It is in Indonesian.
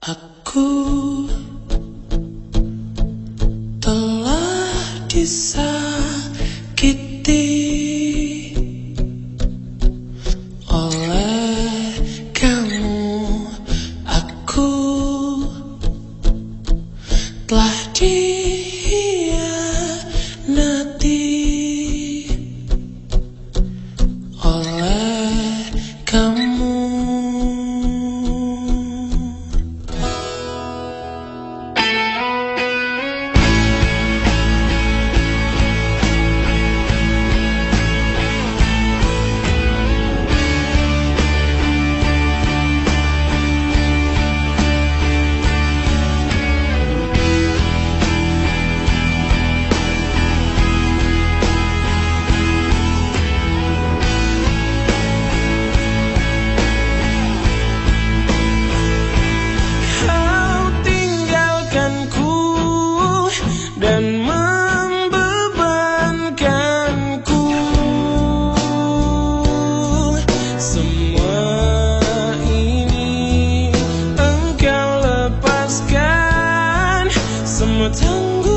Aku telah disakiti oleh kamu. Aku telah dihianati oleh kamu. 怎么攒够